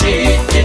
she